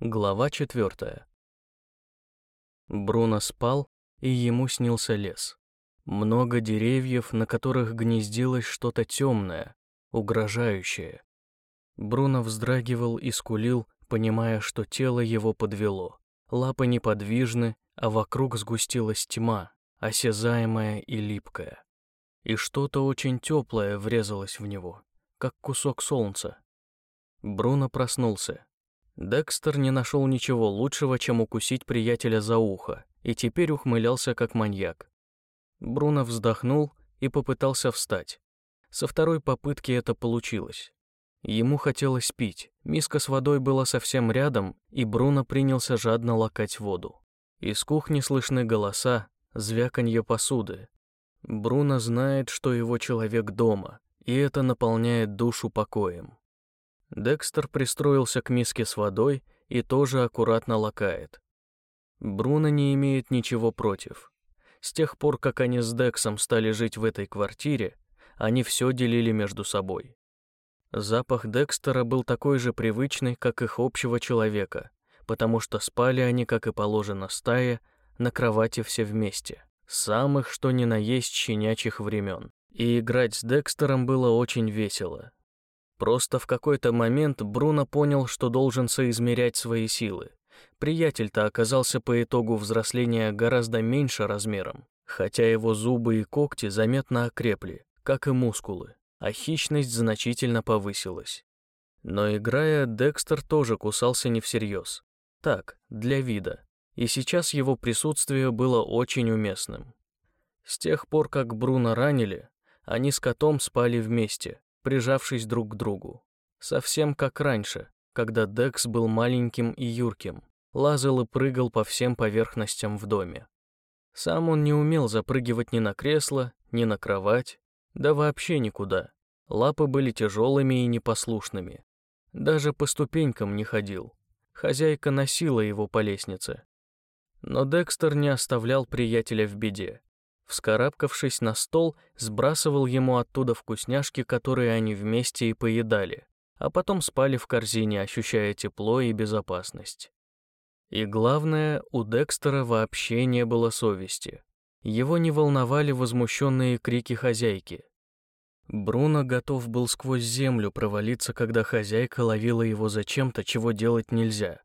Глава четвертая. Бруно спал, и ему снился лес. Много деревьев, на которых гнездилось что-то темное, угрожающее. Бруно вздрагивал и скулил, понимая, что тело его подвело. Лапы неподвижны, а вокруг сгустилась тьма, осязаемая и липкая. И что-то очень теплое врезалось в него, как кусок солнца. Бруно проснулся. Декстер не нашел ничего лучшего, чем укусить приятеля за ухо, и теперь ухмылялся как маньяк. Бруно вздохнул и попытался встать. Со второй попытки это получилось. Ему хотелось пить, миска с водой была совсем рядом, и Бруно принялся жадно лакать воду. Из кухни слышны голоса, звяканье посуды. Бруно знает, что его человек дома, и это наполняет душу покоем. Декстер пристроился к миске с водой и тоже аккуратно лакает. Бруно не имеет ничего против. С тех пор, как они с Дексом стали жить в этой квартире, они все делили между собой. Запах Декстера был такой же привычный, как их общего человека, потому что спали они, как и положено стае, на кровати все вместе, самых что ни на есть щенячьих времен. И играть с Декстером было очень весело, Просто в какой-то момент Бруно понял, что должен соизмерять свои силы. Приятель-то оказался по итогу взросления гораздо меньше размером, хотя его зубы и когти заметно окрепли, как и мускулы, а хищность значительно повысилась. Но играя, Декстер тоже кусался не всерьез. Так, для вида. И сейчас его присутствие было очень уместным. С тех пор, как Бруно ранили, они с котом спали вместе, прижавшись друг к другу. Совсем как раньше, когда Декс был маленьким и юрким, лазал и прыгал по всем поверхностям в доме. Сам он не умел запрыгивать ни на кресло, ни на кровать, да вообще никуда. Лапы были тяжелыми и непослушными. Даже по ступенькам не ходил. Хозяйка носила его по лестнице. Но Декстер не оставлял приятеля в беде. Вскарабкавшись на стол, сбрасывал ему оттуда вкусняшки, которые они вместе и поедали, а потом спали в корзине, ощущая тепло и безопасность. И главное, у Декстера вообще не было совести. Его не волновали возмущенные крики хозяйки. Бруно готов был сквозь землю провалиться, когда хозяйка ловила его за чем-то, чего делать нельзя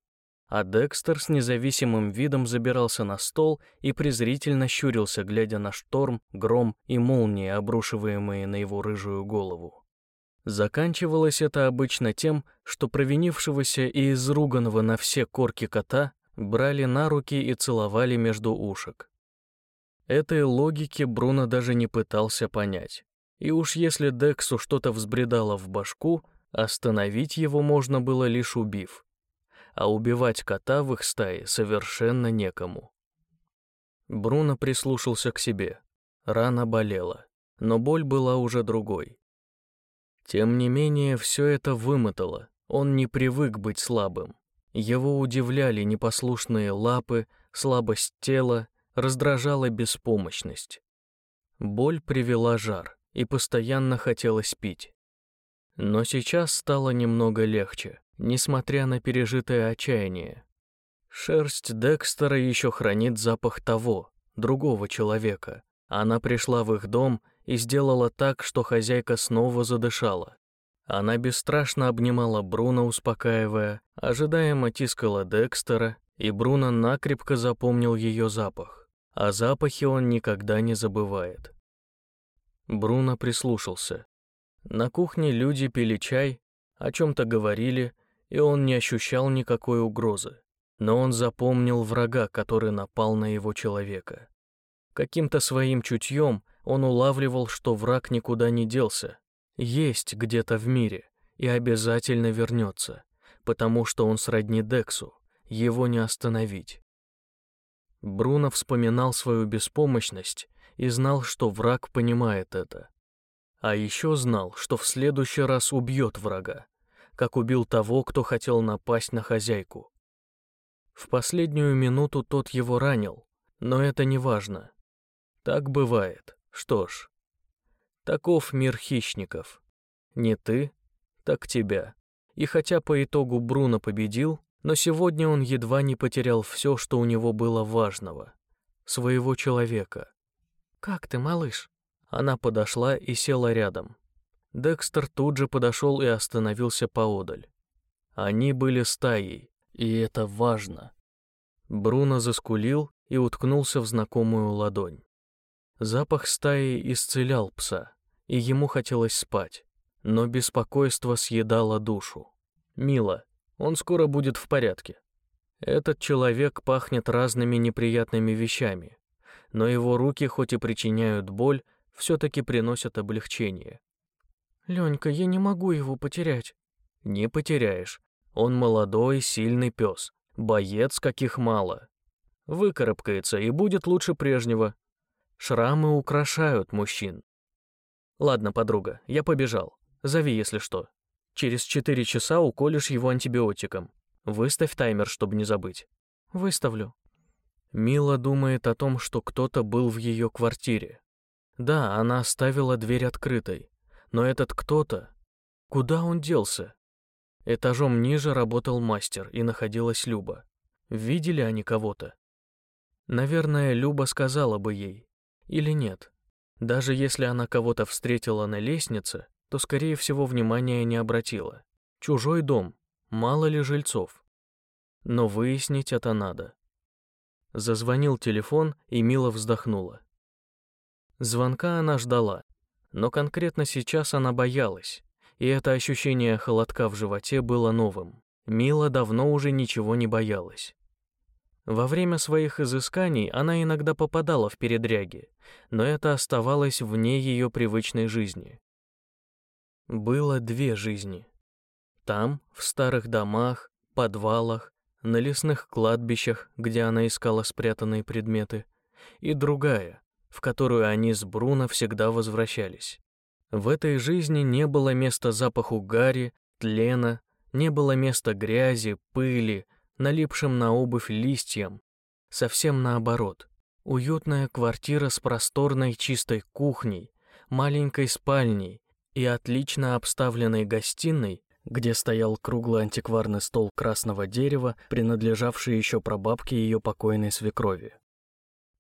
а Декстер с независимым видом забирался на стол и презрительно щурился, глядя на шторм, гром и молнии, обрушиваемые на его рыжую голову. Заканчивалось это обычно тем, что провинившегося и изруганного на все корки кота брали на руки и целовали между ушек. Этой логики Бруно даже не пытался понять. И уж если Дексу что-то взбредало в башку, остановить его можно было лишь убив — а убивать кота в их стае совершенно некому. Бруно прислушался к себе. Рана болела, но боль была уже другой. Тем не менее, все это вымотало, он не привык быть слабым. Его удивляли непослушные лапы, слабость тела, раздражала беспомощность. Боль привела жар, и постоянно хотелось пить. Но сейчас стало немного легче несмотря на пережитое отчаяние. Шерсть Декстера еще хранит запах того, другого человека. Она пришла в их дом и сделала так, что хозяйка снова задышала. Она бесстрашно обнимала Бруно, успокаивая, ожидаемо тискала Декстера, и Бруно накрепко запомнил ее запах. О запахе он никогда не забывает. Бруно прислушался. На кухне люди пили чай, о чем-то говорили, и он не ощущал никакой угрозы. Но он запомнил врага, который напал на его человека. Каким-то своим чутьем он улавливал, что враг никуда не делся, есть где-то в мире и обязательно вернется, потому что он сродни Дексу, его не остановить. Бруно вспоминал свою беспомощность и знал, что враг понимает это. А еще знал, что в следующий раз убьет врага, как убил того, кто хотел напасть на хозяйку. В последнюю минуту тот его ранил, но это не важно. Так бывает. Что ж, таков мир хищников. Не ты, так тебя. И хотя по итогу Бруно победил, Но сегодня он едва не потерял все, что у него было важного. Своего человека. «Как ты, малыш?» Она подошла и села рядом. Декстер тут же подошел и остановился поодаль. Они были стаей, и это важно. Бруно заскулил и уткнулся в знакомую ладонь. Запах стаи исцелял пса, и ему хотелось спать, но беспокойство съедало душу. Мило, он скоро будет в порядке. Этот человек пахнет разными неприятными вещами, но его руки, хоть и причиняют боль, все-таки приносят облегчение. «Ленька, я не могу его потерять». «Не потеряешь. Он молодой, сильный пес, боец каких мало. Выкарабкается и будет лучше прежнего. Шрамы украшают мужчин. Ладно, подруга, я побежал. Зови, если что. Через четыре часа уколешь его антибиотиком. Выставь таймер, чтобы не забыть. Выставлю. Мила думает о том, что кто-то был в ее квартире. Да, она оставила дверь открытой, но этот кто-то... Куда он делся? Этажом ниже работал мастер, и находилась Люба. Видели они кого-то? Наверное, Люба сказала бы ей. Или нет. Даже если она кого-то встретила на лестнице, то, скорее всего, внимания не обратила. Чужой дом, мало ли жильцов. Но выяснить это надо. Зазвонил телефон, и Мила вздохнула. Звонка она ждала, но конкретно сейчас она боялась и это ощущение холодка в животе было новым. Мила давно уже ничего не боялась. Во время своих изысканий она иногда попадала в передряги, но это оставалось вне ее привычной жизни. Было две жизни. Там, в старых домах, подвалах, на лесных кладбищах, где она искала спрятанные предметы, и другая, в которую они с Бруно всегда возвращались. В этой жизни не было места запаху гари, тлена, не было места грязи, пыли, налипшим на обувь листьям. Совсем наоборот. Уютная квартира с просторной чистой кухней, маленькой спальней и отлично обставленной гостиной, где стоял круглый антикварный стол красного дерева, принадлежавший еще прабабке ее покойной свекрови.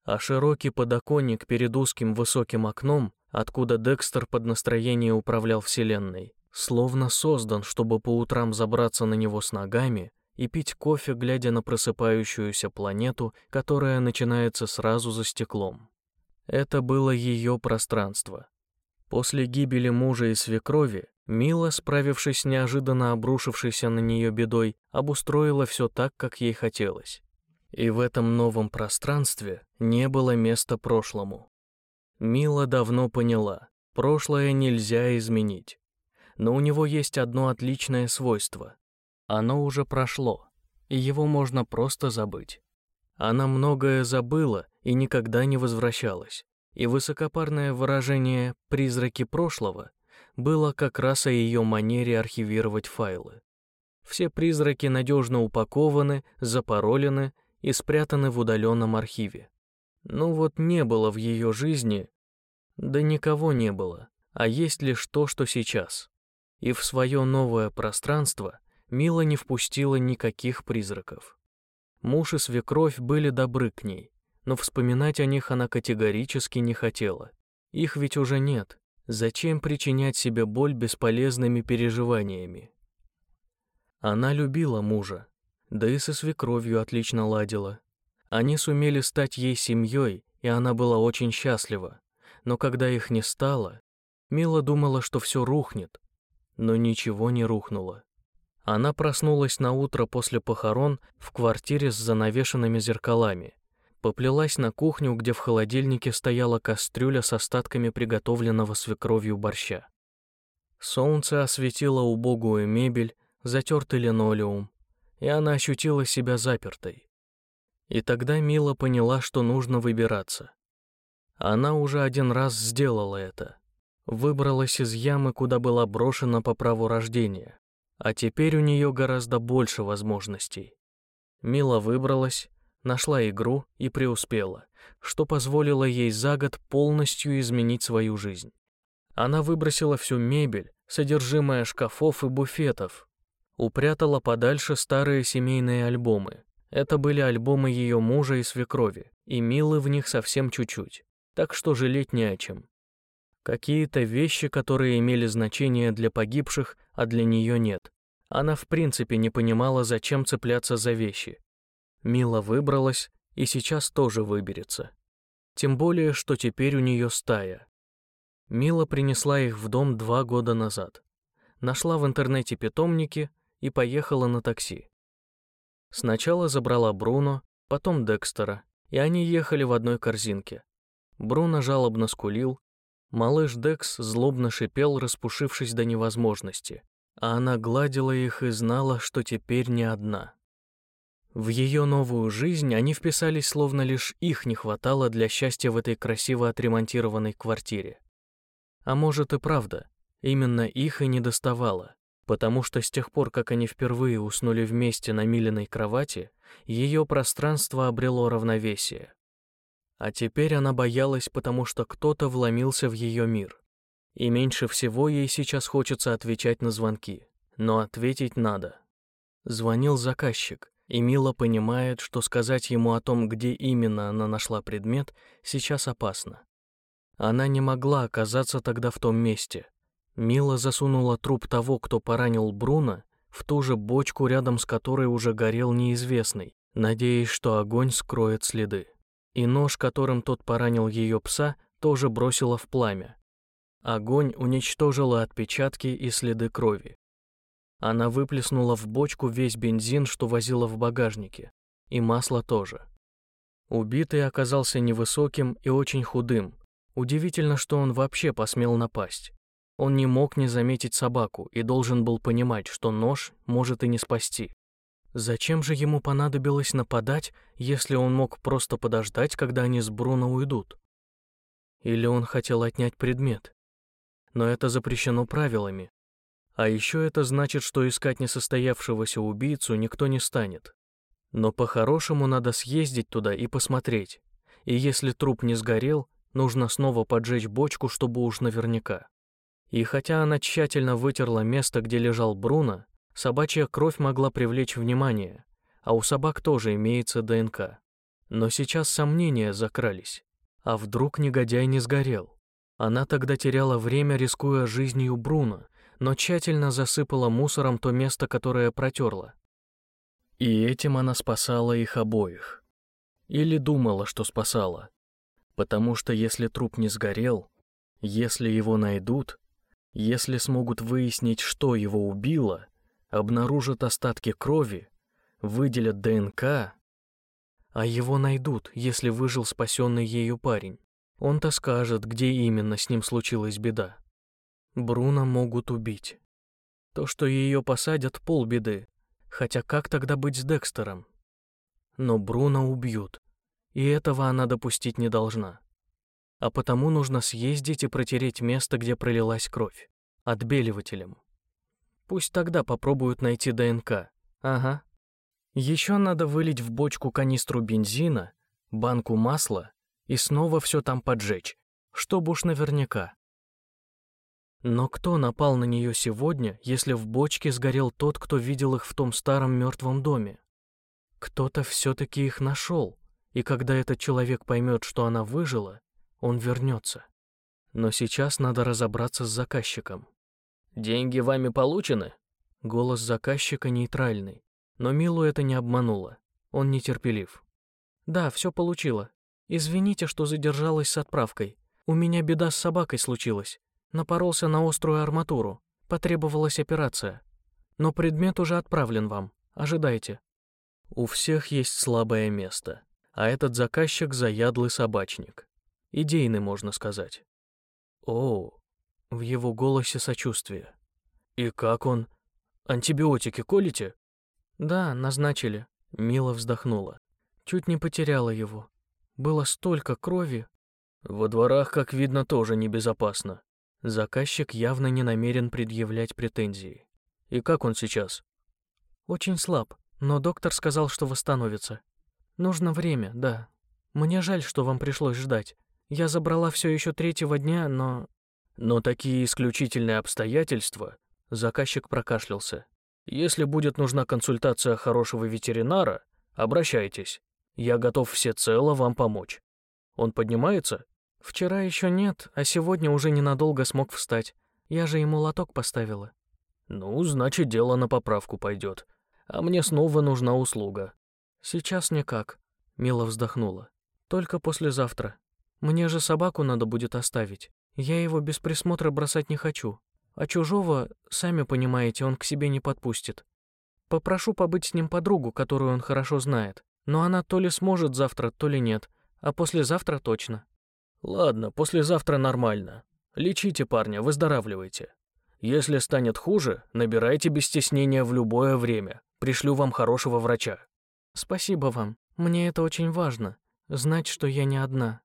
А широкий подоконник перед узким высоким окном откуда Декстер под настроение управлял Вселенной, словно создан, чтобы по утрам забраться на него с ногами и пить кофе, глядя на просыпающуюся планету, которая начинается сразу за стеклом. Это было ее пространство. После гибели мужа и свекрови Мила, справившись с неожиданно обрушившейся на нее бедой, обустроила все так, как ей хотелось. И в этом новом пространстве не было места прошлому. Мила давно поняла, прошлое нельзя изменить. Но у него есть одно отличное свойство. Оно уже прошло, и его можно просто забыть. Она многое забыла и никогда не возвращалась. И высокопарное выражение «призраки прошлого» было как раз о ее манере архивировать файлы. Все призраки надежно упакованы, запаролены и спрятаны в удаленном архиве. Ну вот не было в ее жизни, да никого не было, а есть лишь то, что сейчас. И в свое новое пространство Мила не впустила никаких призраков. Муж и свекровь были добры к ней, но вспоминать о них она категорически не хотела. Их ведь уже нет. Зачем причинять себе боль бесполезными переживаниями? Она любила мужа, да и со свекровью отлично ладила. Они сумели стать ей семьей, и она была очень счастлива. Но когда их не стало, Мила думала, что все рухнет, но ничего не рухнуло. Она проснулась на утро после похорон в квартире с занавешенными зеркалами, поплелась на кухню, где в холодильнике стояла кастрюля с остатками приготовленного свекровью борща. Солнце осветило убогую мебель, затертый линолеум, и она ощутила себя запертой. И тогда Мила поняла, что нужно выбираться. Она уже один раз сделала это. Выбралась из ямы, куда была брошена по праву рождения. А теперь у нее гораздо больше возможностей. Мила выбралась, нашла игру и преуспела, что позволило ей за год полностью изменить свою жизнь. Она выбросила всю мебель, содержимое шкафов и буфетов, Упрятала подальше старые семейные альбомы. Это были альбомы ее мужа и свекрови, и Милы в них совсем чуть-чуть, так что жалеть не о чем. Какие-то вещи, которые имели значение для погибших, а для нее нет. Она в принципе не понимала, зачем цепляться за вещи. Мила выбралась и сейчас тоже выберется. Тем более, что теперь у нее стая. Мила принесла их в дом два года назад. Нашла в интернете питомники и поехала на такси. Сначала забрала Бруно, потом Декстера, и они ехали в одной корзинке. Бруно жалобно скулил, малыш Декс злобно шипел, распушившись до невозможности, а она гладила их и знала, что теперь не одна. В ее новую жизнь они вписались, словно лишь их не хватало для счастья в этой красиво отремонтированной квартире. А может и правда, именно их и не доставало, потому что с тех пор, как они впервые уснули вместе на Милиной кровати, ее пространство обрело равновесие. А теперь она боялась, потому что кто-то вломился в ее мир. И меньше всего ей сейчас хочется отвечать на звонки, но ответить надо. Звонил заказчик, и Мила понимает, что сказать ему о том, где именно она нашла предмет, сейчас опасно. Она не могла оказаться тогда в том месте. Мила засунула труп того, кто поранил Бруно, в ту же бочку, рядом с которой уже горел неизвестный, надеясь, что огонь скроет следы. И нож, которым тот поранил ее пса, тоже бросила в пламя. Огонь уничтожил отпечатки и следы крови. Она выплеснула в бочку весь бензин, что возила в багажнике, и масло тоже. Убитый оказался невысоким и очень худым. Удивительно, что он вообще посмел напасть. Он не мог не заметить собаку и должен был понимать, что нож может и не спасти. Зачем же ему понадобилось нападать, если он мог просто подождать, когда они с Бруно уйдут? Или он хотел отнять предмет? Но это запрещено правилами, а еще это значит, что искать несостоявшегося убийцу никто не станет. Но по-хорошему надо съездить туда и посмотреть. И если труп не сгорел, нужно снова поджечь бочку, чтобы уж наверняка. И хотя она тщательно вытерла место, где лежал Бруно, собачья кровь могла привлечь внимание, а у собак тоже имеется ДНК. Но сейчас сомнения закрались. А вдруг негодяй не сгорел? Она тогда теряла время, рискуя жизнью Бруно, но тщательно засыпала мусором то место, которое протерла. И этим она спасала их обоих. Или думала, что спасала. Потому что если труп не сгорел, если его найдут, если смогут выяснить, что его убило, обнаружат остатки крови, выделят ДНК, а его найдут, если выжил спасенный ею парень. Он-то скажет, где именно с ним случилась беда. Бруно могут убить. То, что ее посадят, полбеды. Хотя как тогда быть с Декстером? Но Бруно убьют, и этого она допустить не должна. А потому нужно съездить и протереть место, где пролилась кровь, отбеливателем. Пусть тогда попробуют найти ДНК. Ага. Еще надо вылить в бочку канистру бензина, банку масла и снова все там поджечь, чтобы уж наверняка. Но кто напал на нее сегодня, если в бочке сгорел тот, кто видел их в том старом мертвом доме? Кто-то все-таки их нашел, и когда этот человек поймет, что она выжила, он вернется. Но сейчас надо разобраться с заказчиком. «Деньги вами получены?» Голос заказчика нейтральный, но Милу это не обмануло. Он нетерпелив. «Да, все получила. Извините, что задержалась с отправкой. У меня беда с собакой случилась. Напоролся на острую арматуру. Потребовалась операция. Но предмет уже отправлен вам. Ожидайте. У всех есть слабое место, а этот заказчик заядлый собачник. Идейный, можно сказать. О, в его голосе сочувствие. И как он? Антибиотики колите? Да, назначили. Мила вздохнула. Чуть не потеряла его. Было столько крови. Во дворах, как видно, тоже небезопасно. Заказчик явно не намерен предъявлять претензии. И как он сейчас? Очень слаб, но доктор сказал, что восстановится. Нужно время, да. Мне жаль, что вам пришлось ждать. Я забрала все еще третьего дня, но... Но такие исключительные обстоятельства... Заказчик прокашлялся. Если будет нужна консультация хорошего ветеринара, обращайтесь. Я готов всецело вам помочь. Он поднимается? Вчера еще нет, а сегодня уже ненадолго смог встать. Я же ему лоток поставила. Ну, значит, дело на поправку пойдет. А мне снова нужна услуга. Сейчас никак. Мила вздохнула. Только послезавтра. Мне же собаку надо будет оставить. Я его без присмотра бросать не хочу. А чужого, сами понимаете, он к себе не подпустит. Попрошу побыть с ним подругу, которую он хорошо знает. Но она то ли сможет завтра, то ли нет. А послезавтра точно. Ладно, послезавтра нормально. Лечите парня, выздоравливайте. Если станет хуже, набирайте без стеснения в любое время. Пришлю вам хорошего врача. Спасибо вам. Мне это очень важно. Знать, что я не одна.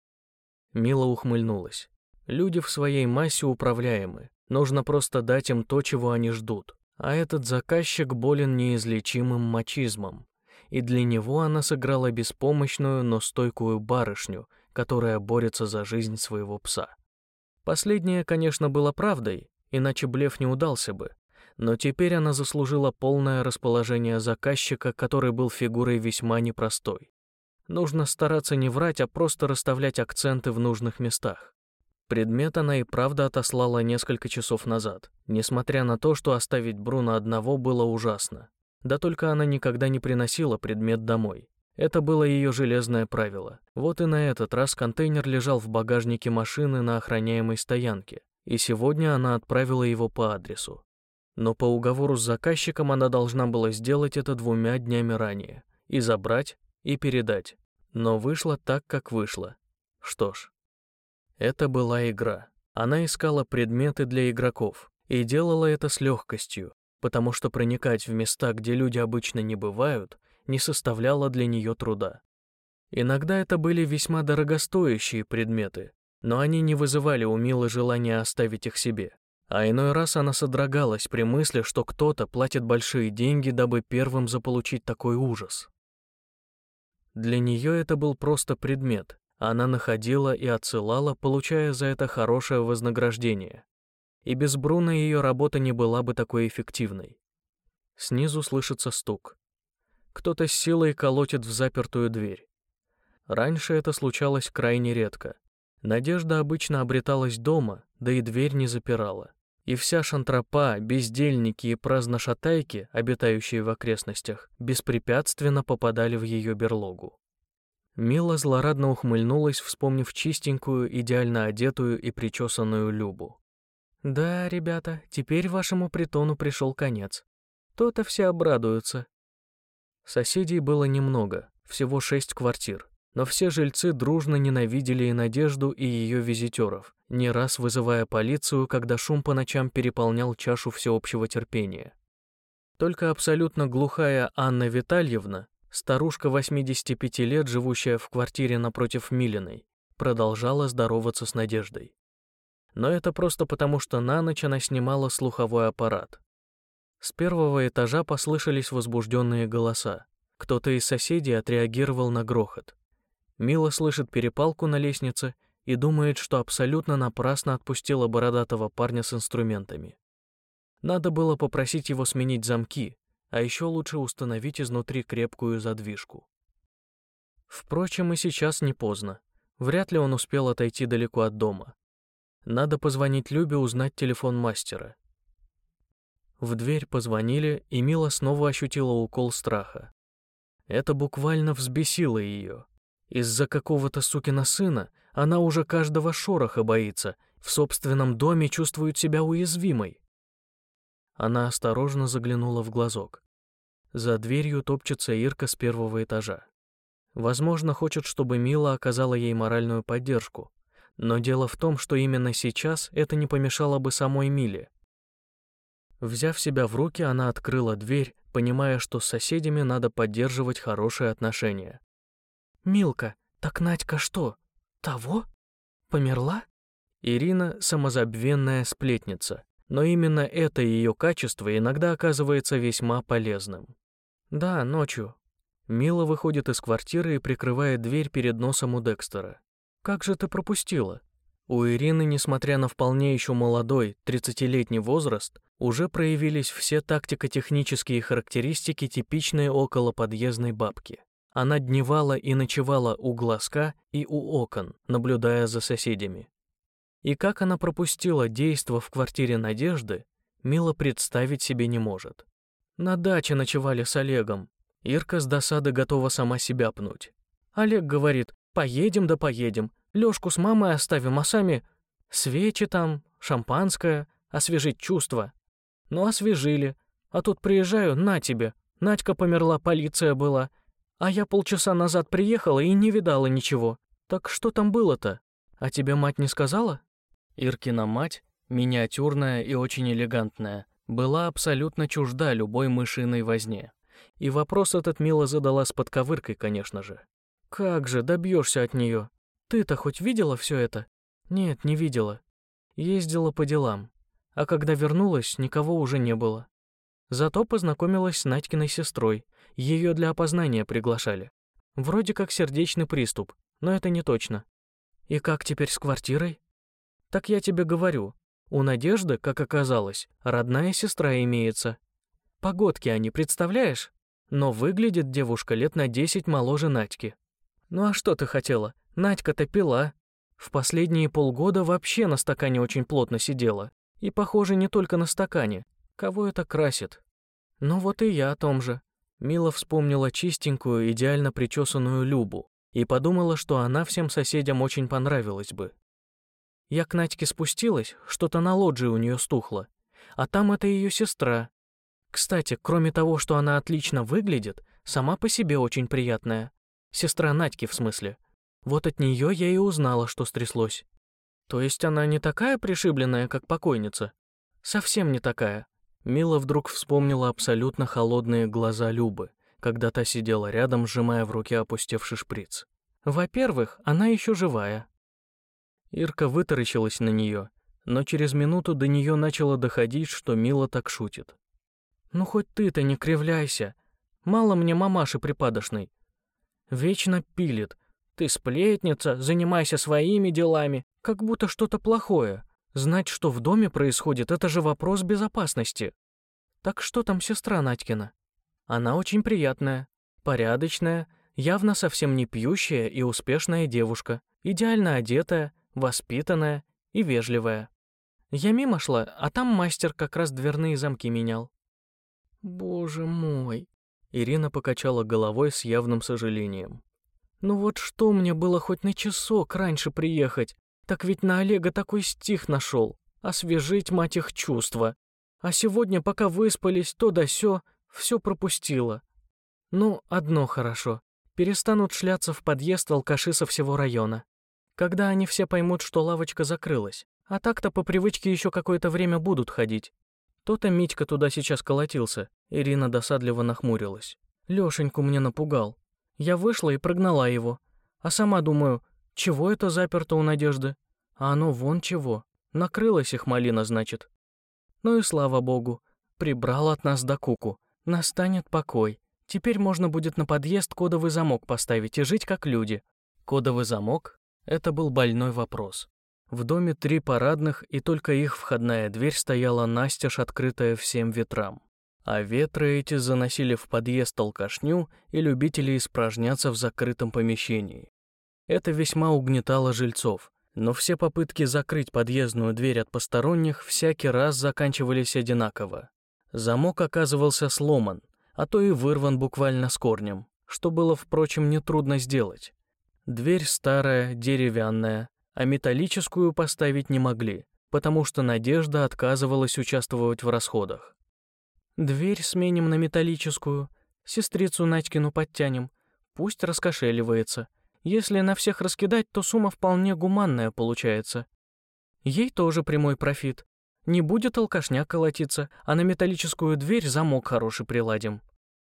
Мила ухмыльнулась. Люди в своей массе управляемы. Нужно просто дать им то, чего они ждут. А этот заказчик болен неизлечимым мачизмом. И для него она сыграла беспомощную, но стойкую барышню, которая борется за жизнь своего пса. Последнее, конечно, было правдой, иначе блеф не удался бы. Но теперь она заслужила полное расположение заказчика, который был фигурой весьма непростой. Нужно стараться не врать, а просто расставлять акценты в нужных местах. Предмет она и правда отослала несколько часов назад, несмотря на то, что оставить Бруно одного было ужасно. Да только она никогда не приносила предмет домой. Это было ее железное правило. Вот и на этот раз контейнер лежал в багажнике машины на охраняемой стоянке, и сегодня она отправила его по адресу. Но по уговору с заказчиком она должна была сделать это двумя днями ранее. И забрать, и передать. Но вышло так, как вышло. Что ж, это была игра. Она искала предметы для игроков и делала это с легкостью, потому что проникать в места, где люди обычно не бывают, не составляло для нее труда. Иногда это были весьма дорогостоящие предметы, но они не вызывали у Милы желания оставить их себе. А иной раз она содрогалась при мысли, что кто-то платит большие деньги, дабы первым заполучить такой ужас. Для нее это был просто предмет. Она находила и отсылала, получая за это хорошее вознаграждение. И без Бруна ее работа не была бы такой эффективной. Снизу слышится стук. Кто-то с силой колотит в запертую дверь. Раньше это случалось крайне редко. Надежда обычно обреталась дома, да и дверь не запирала. И вся шантропа, бездельники и праздношатайки, обитающие в окрестностях, беспрепятственно попадали в ее берлогу. Мила злорадно ухмыльнулась, вспомнив чистенькую, идеально одетую и причесанную Любу. «Да, ребята, теперь вашему притону пришел конец. То-то все обрадуются. Соседей было немного, всего шесть квартир, но все жильцы дружно ненавидели и Надежду, и ее визитеров, не раз вызывая полицию, когда шум по ночам переполнял чашу всеобщего терпения. Только абсолютно глухая Анна Витальевна, старушка 85 лет, живущая в квартире напротив Милиной, продолжала здороваться с Надеждой. Но это просто потому, что на ночь она снимала слуховой аппарат, с первого этажа послышались возбужденные голоса. Кто-то из соседей отреагировал на грохот. Мила слышит перепалку на лестнице и думает, что абсолютно напрасно отпустила бородатого парня с инструментами. Надо было попросить его сменить замки, а еще лучше установить изнутри крепкую задвижку. Впрочем, и сейчас не поздно. Вряд ли он успел отойти далеко от дома. Надо позвонить Любе узнать телефон мастера. В дверь позвонили, и Мила снова ощутила укол страха. Это буквально взбесило ее. Из-за какого-то сукина сына она уже каждого шороха боится, в собственном доме чувствует себя уязвимой. Она осторожно заглянула в глазок. За дверью топчется Ирка с первого этажа. Возможно, хочет, чтобы Мила оказала ей моральную поддержку. Но дело в том, что именно сейчас это не помешало бы самой Миле. Взяв себя в руки, она открыла дверь, понимая, что с соседями надо поддерживать хорошие отношения. «Милка, так Надька что, того? Померла?» Ирина — самозабвенная сплетница, но именно это ее качество иногда оказывается весьма полезным. «Да, ночью». Мила выходит из квартиры и прикрывает дверь перед носом у Декстера. «Как же ты пропустила? У Ирины, несмотря на вполне еще молодой, 30-летний возраст, уже проявились все тактико-технические характеристики типичной околоподъездной бабки. Она дневала и ночевала у глазка и у окон, наблюдая за соседями. И как она пропустила действо в квартире Надежды, Мила представить себе не может. На даче ночевали с Олегом. Ирка с досады готова сама себя пнуть. Олег говорит, поедем да поедем, Лёшку с мамой оставим, а сами свечи там, шампанское, освежить чувства. Ну, освежили. А тут приезжаю, на тебе. Надька померла, полиция была. А я полчаса назад приехала и не видала ничего. Так что там было-то? А тебе мать не сказала? Иркина мать, миниатюрная и очень элегантная, была абсолютно чужда любой мышиной возне. И вопрос этот Мила задала с подковыркой, конечно же. «Как же добьешься от нее? Ты-то хоть видела все это? Нет, не видела. Ездила по делам. А когда вернулась, никого уже не было. Зато познакомилась с Надькиной сестрой. Ее для опознания приглашали. Вроде как сердечный приступ, но это не точно. И как теперь с квартирой? Так я тебе говорю. У Надежды, как оказалось, родная сестра имеется. Погодки они, представляешь? Но выглядит девушка лет на десять моложе Надьки. Ну а что ты хотела? Надька-то пила. В последние полгода вообще на стакане очень плотно сидела. И, похоже, не только на стакане. Кого это красит? Ну вот и я о том же. Мила вспомнила чистенькую, идеально причесанную Любу и подумала, что она всем соседям очень понравилась бы. Я к Надьке спустилась, что-то на лоджии у нее стухло. А там это ее сестра. Кстати, кроме того, что она отлично выглядит, сама по себе очень приятная. Сестра Надьки, в смысле. Вот от нее я и узнала, что стряслось. То есть она не такая пришибленная, как покойница? Совсем не такая. Мила вдруг вспомнила абсолютно холодные глаза Любы, когда та сидела рядом, сжимая в руке опустевший шприц. Во-первых, она еще живая. Ирка вытаращилась на нее, но через минуту до нее начало доходить, что Мила так шутит. «Ну хоть ты-то не кривляйся. Мало мне мамаши припадочной. Вечно пилит, ты сплетница, занимайся своими делами, как будто что-то плохое. Знать, что в доме происходит, это же вопрос безопасности. Так что там сестра Надькина? Она очень приятная, порядочная, явно совсем не пьющая и успешная девушка, идеально одетая, воспитанная и вежливая. Я мимо шла, а там мастер как раз дверные замки менял. Боже мой. Ирина покачала головой с явным сожалением. Ну вот что мне было хоть на часок раньше приехать? Так ведь на Олега такой стих нашел. Освежить, мать их, чувства. А сегодня, пока выспались, то да сё, все пропустила. Ну, одно хорошо. Перестанут шляться в подъезд алкаши со всего района. Когда они все поймут, что лавочка закрылась. А так-то по привычке еще какое-то время будут ходить. То-то Митька туда сейчас колотился. Ирина досадливо нахмурилась. Лёшеньку мне напугал. Я вышла и прогнала его. А сама думаю, чего это заперто у Надежды? А оно вон чего. Накрылась их малина, значит. Ну и слава богу. Прибрал от нас до куку. Настанет покой. Теперь можно будет на подъезд кодовый замок поставить и жить как люди. Кодовый замок — это был больной вопрос. В доме три парадных, и только их входная дверь стояла настежь, открытая всем ветрам а ветры эти заносили в подъезд алкашню и любителей испражняться в закрытом помещении. Это весьма угнетало жильцов, но все попытки закрыть подъездную дверь от посторонних всякий раз заканчивались одинаково. Замок оказывался сломан, а то и вырван буквально с корнем, что было, впрочем, нетрудно сделать. Дверь старая, деревянная, а металлическую поставить не могли, потому что Надежда отказывалась участвовать в расходах. Дверь сменим на металлическую, сестрицу Надькину подтянем, пусть раскошеливается. Если на всех раскидать, то сумма вполне гуманная получается. Ей тоже прямой профит. Не будет алкашня колотиться, а на металлическую дверь замок хороший приладим.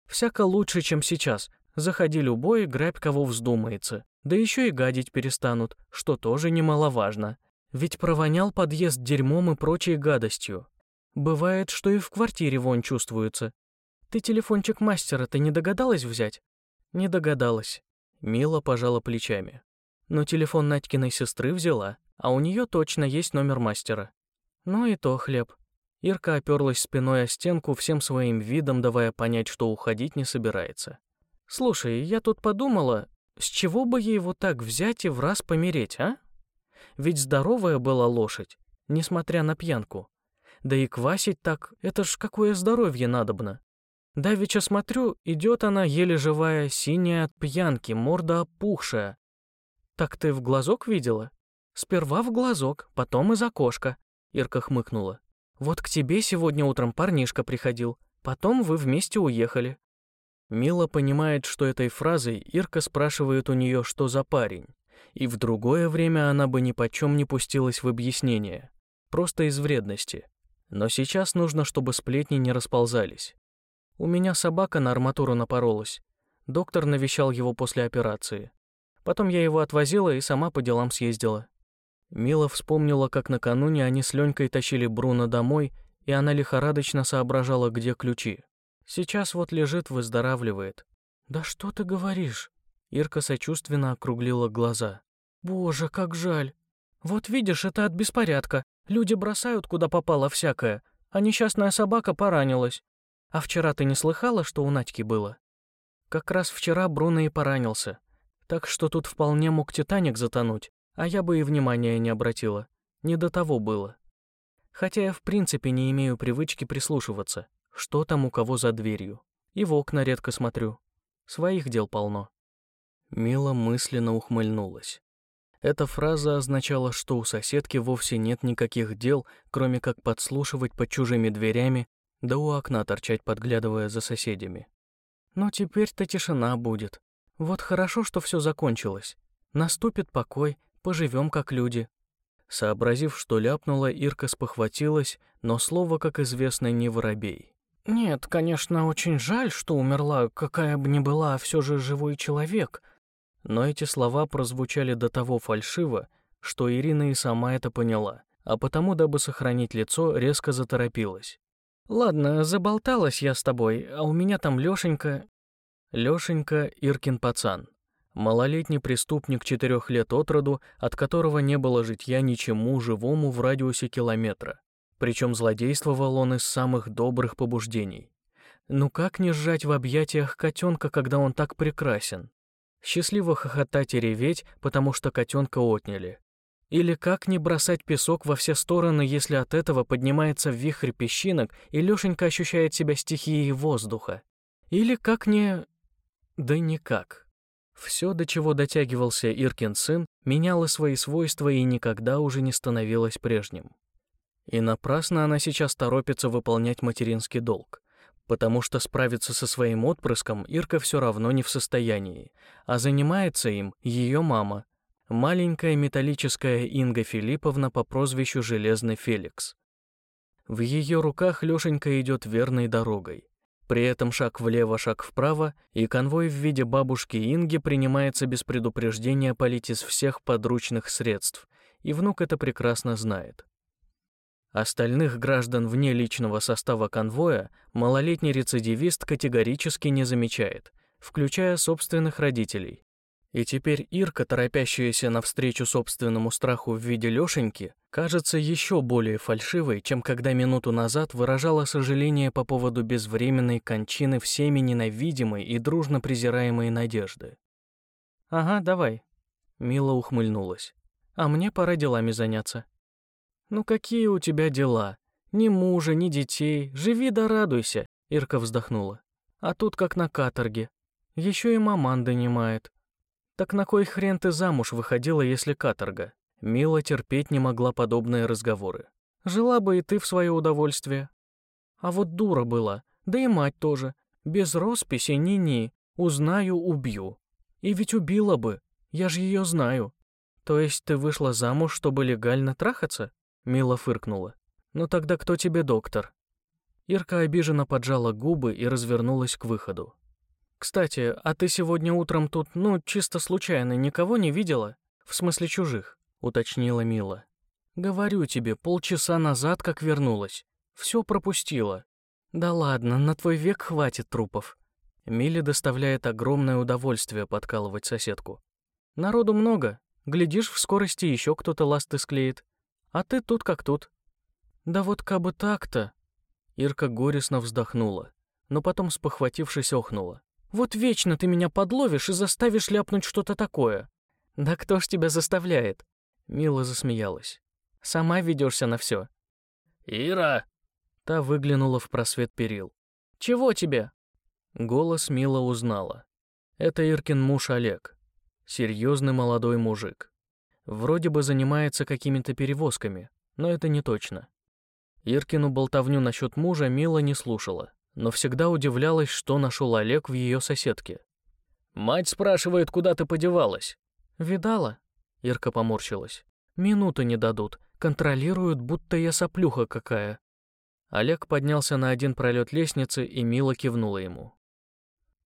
Всяко лучше, чем сейчас. Заходи любой, грабь кого вздумается. Да еще и гадить перестанут, что тоже немаловажно. Ведь провонял подъезд дерьмом и прочей гадостью. Бывает, что и в квартире вонь чувствуется. Ты телефончик мастера-то не догадалась взять? Не догадалась. Мила пожала плечами. Но телефон Надькиной сестры взяла. а у нее точно есть номер мастера. Ну и то хлеб. Ирка оперлась спиной о стенку, всем своим видом давая понять, что уходить не собирается. «Слушай, я тут подумала, с чего бы ей вот так взять и в раз помереть, а? Ведь здоровая была лошадь, несмотря на пьянку. Да и квасить так, это ж какое здоровье надобно. Давеча смотрю, идет она еле живая, синяя от пьянки, морда опухшая. Так ты в глазок видела? Сперва в глазок, потом из окошка. Ирка хмыкнула. Вот к тебе сегодня утром парнишка приходил, потом вы вместе уехали. Мила понимает, что этой фразой Ирка спрашивает у нее, что за парень, и в другое время она бы ни почем не пустилась в объяснение, просто из вредности. Но сейчас нужно, чтобы сплетни не расползались. У меня собака на арматуру напоролась. Доктор навещал его после операции. Потом я его отвозила и сама по делам съездила. Мила вспомнила, как накануне они с Ленькой тащили Бруно домой, и она лихорадочно соображала, где ключи. Сейчас вот лежит, выздоравливает. Да что ты говоришь? Ирка сочувственно округлила глаза. Боже, как жаль. Вот видишь, это от беспорядка. Люди бросают куда попало всякое, а несчастная собака поранилась. А вчера ты не слыхала, что у Надьки было? Как раз вчера Бруно и поранился. Так что тут вполне мог Титаник затонуть, а я бы и внимания не обратила. Не до того было. Хотя я в принципе не имею привычки прислушиваться что там у кого за дверью. И в окна редко смотрю. Своих дел полно. Мила мысленно ухмыльнулась. Эта фраза означала, что у соседки вовсе нет никаких дел, кроме как подслушивать под чужими дверями, да у окна торчать, подглядывая за соседями. Но теперь-то тишина будет. Вот хорошо, что все закончилось. Наступит покой, поживем как люди. Сообразив, что ляпнула, Ирка спохватилась, но слово, как известно, не воробей. Нет, конечно, очень жаль, что умерла, какая бы ни была, все же живой человек. Но эти слова прозвучали до того фальшиво, что Ирина и сама это поняла, а потому, дабы сохранить лицо, резко заторопилась. «Ладно, заболталась я с тобой, а у меня там Лёшенька...» Лёшенька — Иркин пацан. Малолетний преступник четырех лет от роду, от которого не было житья ничему живому в радиусе километра. Причем злодействовал он из самых добрых побуждений. Ну как не сжать в объятиях котенка, когда он так прекрасен? Счастливо хохотать и реветь, потому что котенка отняли. Или как не бросать песок во все стороны, если от этого поднимается вихрь песчинок, и Лёшенька ощущает себя стихией воздуха? Или как не... Да никак. Все, до чего дотягивался Иркин сын, меняло свои свойства и никогда уже не становилось прежним. И напрасно она сейчас торопится выполнять материнский долг, потому что справиться со своим отпрыском Ирка все равно не в состоянии, а занимается им ее мама, маленькая металлическая Инга Филипповна по прозвищу Железный Феликс. В ее руках Лешенька идет верной дорогой. При этом шаг влево, шаг вправо, и конвой в виде бабушки Инги принимается без предупреждения палить из всех подручных средств, и внук это прекрасно знает. Остальных граждан вне личного состава конвоя малолетний рецидивист категорически не замечает, включая собственных родителей. И теперь Ирка, торопящаяся навстречу собственному страху в виде Лёшеньки, кажется еще более фальшивой, чем когда минуту назад выражала сожаление по поводу безвременной кончины всеми ненавидимой и дружно презираемой надежды. «Ага, давай», — Мила ухмыльнулась. «А мне пора делами заняться». «Ну какие у тебя дела? Ни мужа, ни детей. Живи да радуйся», — Ирка вздохнула. «А тут как на каторге. Еще и маман донимает. Так на кой хрен ты замуж выходила, если каторга?» Мила терпеть не могла подобные разговоры. «Жила бы и ты в свое удовольствие». А вот дура была, да и мать тоже. Без росписи ни-ни. Узнаю, убью. И ведь убила бы. Я же ее знаю. То есть ты вышла замуж, чтобы легально трахаться? Мила фыркнула. «Ну тогда кто тебе доктор?» Ирка обиженно поджала губы и развернулась к выходу. «Кстати, а ты сегодня утром тут, ну, чисто случайно, никого не видела? В смысле чужих?» — уточнила Мила. «Говорю тебе, полчаса назад как вернулась. Все пропустила. Да ладно, на твой век хватит трупов». Миле доставляет огромное удовольствие подкалывать соседку. «Народу много, Глядишь, в скорости еще кто-то ласты склеит. А ты тут как тут. Да вот кабы так-то. Ирка горестно вздохнула, но потом, спохватившись, охнула. Вот вечно ты меня подловишь и заставишь ляпнуть что-то такое. Да кто ж тебя заставляет? Мила засмеялась. Сама ведешься на все. Ира! Та выглянула в просвет перил. Чего тебе? Голос Мила узнала. Это Иркин муж Олег. Серьезный молодой мужик. Вроде бы занимается какими-то перевозками, но это не точно. Иркину болтовню насчет мужа Мила не слушала, но всегда удивлялась, что нашел Олег в ее соседке. «Мать спрашивает, куда ты подевалась?» «Видала?» — Ирка поморщилась. «Минуты не дадут, контролируют, будто я соплюха какая». Олег поднялся на один пролет лестницы, и Мила кивнула ему.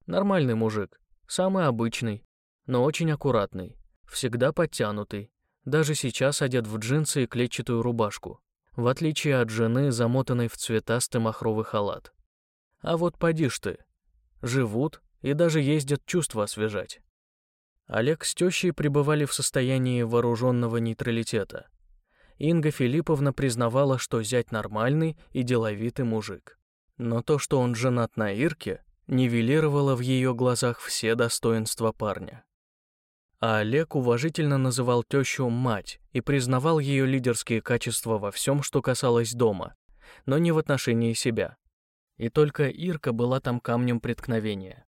Нормальный мужик, самый обычный, но очень аккуратный, всегда подтянутый, даже сейчас одет в джинсы и клетчатую рубашку, в отличие от жены, замотанной в цветастый махровый халат. А вот поди ж ты, живут и даже ездят чувства освежать. Олег с тещей пребывали в состоянии вооруженного нейтралитета. Инга Филипповна признавала, что зять нормальный и деловитый мужик. Но то, что он женат на Ирке, нивелировало в ее глазах все достоинства парня. А Олег уважительно называл тещу «мать» и признавал ее лидерские качества во всем, что касалось дома, но не в отношении себя. И только Ирка была там камнем преткновения.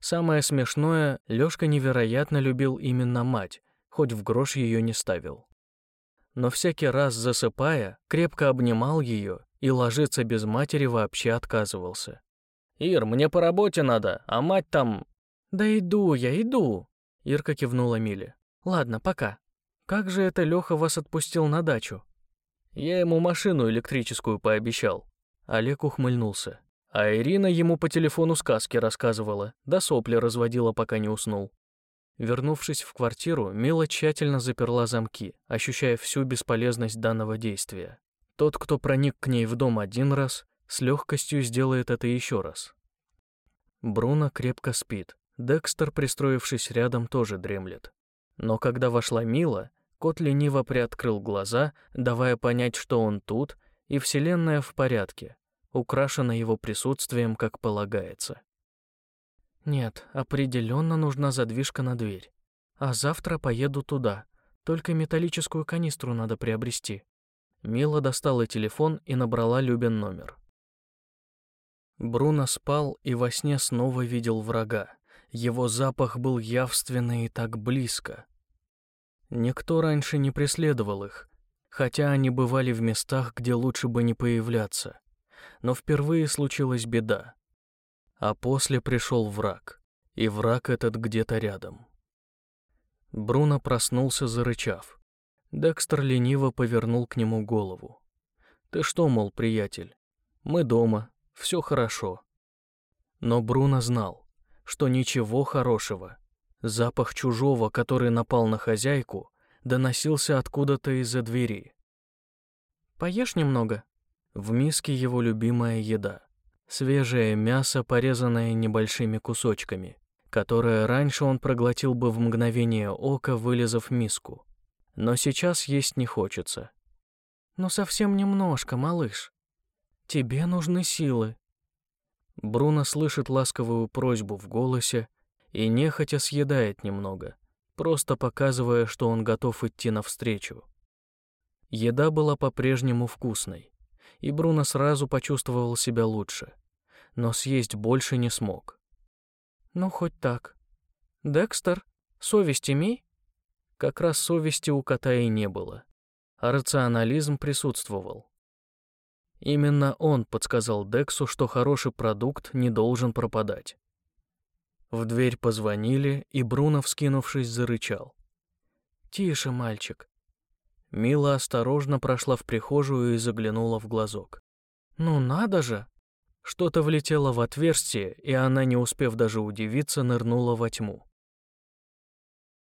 Самое смешное, Лёшка невероятно любил именно мать, хоть в грош ее не ставил. Но всякий раз засыпая, крепко обнимал ее и ложиться без матери вообще отказывался. «Ир, мне по работе надо, а мать там...» «Да иду я, иду!» Ирка кивнула Миле. «Ладно, пока. Как же это Лёха вас отпустил на дачу?» «Я ему машину электрическую пообещал». Олег ухмыльнулся. А Ирина ему по телефону сказки рассказывала, да сопли разводила, пока не уснул. Вернувшись в квартиру, Мила тщательно заперла замки, ощущая всю бесполезность данного действия. Тот, кто проник к ней в дом один раз, с легкостью сделает это еще раз. Бруно крепко спит. Декстер, пристроившись рядом, тоже дремлет. Но когда вошла Мила, кот лениво приоткрыл глаза, давая понять, что он тут, и Вселенная в порядке, украшена его присутствием, как полагается. Нет, определенно нужна задвижка на дверь. А завтра поеду туда. Только металлическую канистру надо приобрести. Мила достала телефон и набрала Любин номер. Бруно спал и во сне снова видел врага. Его запах был явственный и так близко. Никто раньше не преследовал их, хотя они бывали в местах, где лучше бы не появляться но впервые случилась беда. А после пришел враг, и враг этот где-то рядом. Бруно проснулся, зарычав. Декстер лениво повернул к нему голову. «Ты что, мол, приятель? Мы дома, все хорошо». Но Бруно знал, что ничего хорошего. Запах чужого, который напал на хозяйку, доносился откуда-то из-за двери. «Поешь немного?» В миске его любимая еда. Свежее мясо, порезанное небольшими кусочками, которое раньше он проглотил бы в мгновение ока, вылезав миску. Но сейчас есть не хочется. «Ну совсем немножко, малыш. Тебе нужны силы». Бруно слышит ласковую просьбу в голосе и нехотя съедает немного, просто показывая, что он готов идти навстречу. Еда была по-прежнему вкусной и Бруно сразу почувствовал себя лучше, но съесть больше не смог. «Ну, хоть так. Декстер, совесть имей?» Как раз совести у кота и не было, а рационализм присутствовал. Именно он подсказал Дексу, что хороший продукт не должен пропадать. В дверь позвонили, и Бруно, вскинувшись, зарычал. «Тише, мальчик. Мила осторожно прошла в прихожую и заглянула в глазок. «Ну надо же!» Что-то влетело в отверстие, и она, не успев даже удивиться, нырнула во тьму.